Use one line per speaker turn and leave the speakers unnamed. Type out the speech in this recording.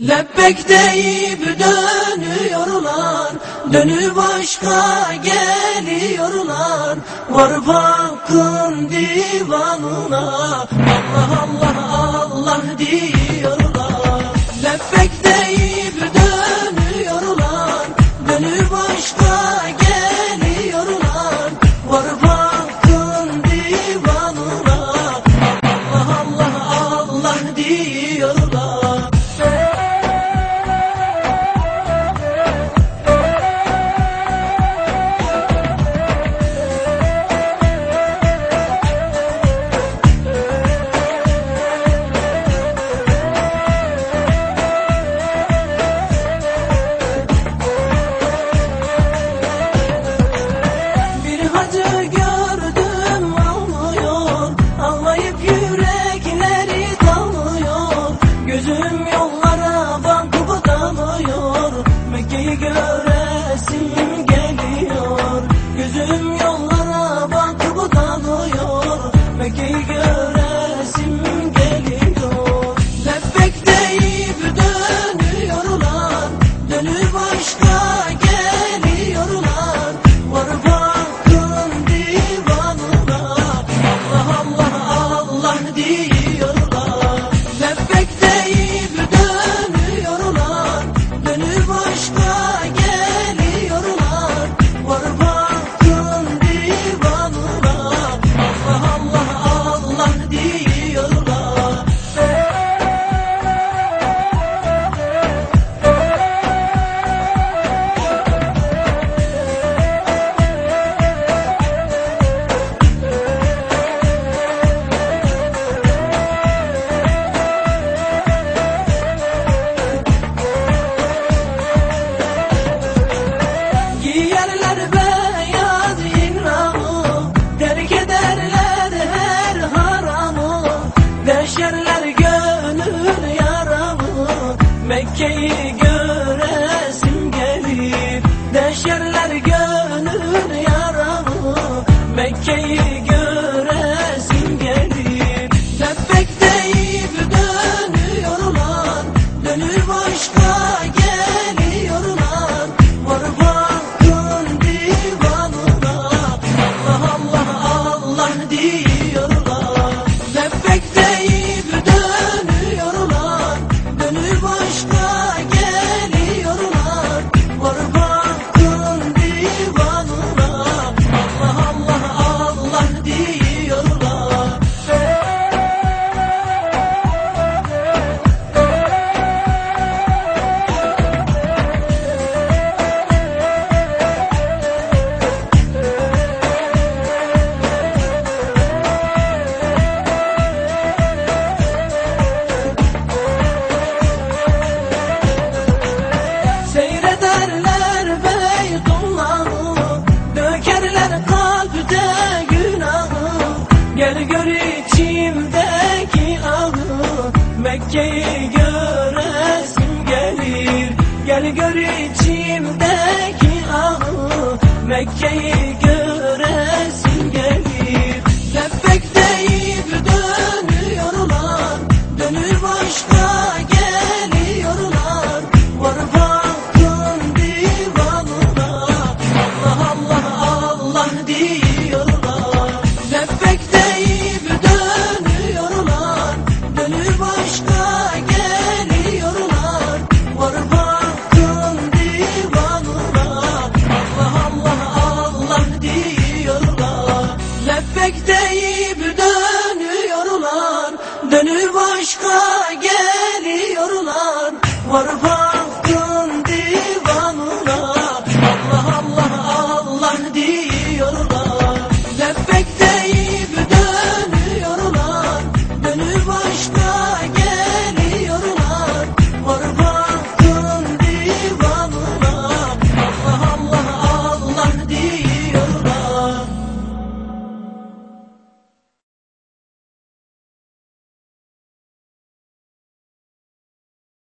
Lebbek deyip dönüyorlar Dönüp başka geliyorlar. Var bakın divanına Allah Allah Allah diyorlar Göresim geliyor. Gözüm yollara bakıp dalıyor. Mekke'yi göresim geliyor. Lebbek deyip dönüyorlar. Dönüp başka geliyorlar. Var bakın divanına. Allah Allah Allah diyorlar. Lebbek deyip dönüyorlar Giyerler beyaz ihramı Terk ederler her haramı. Deşerler gönül yaramı Mekke'yi göresim gelir Deşerler gönül yaramı Mekke'yi göresim içimdeki ağı Mekke'yi göresim gelir. Gel gör içimdeki ağı Mekke'yi göresim gelir. Lebbek deyip dönüyorlar Dönüp başka geliyorlar. Var bakın divanına Allah Allah Allah diyorlar butterfly.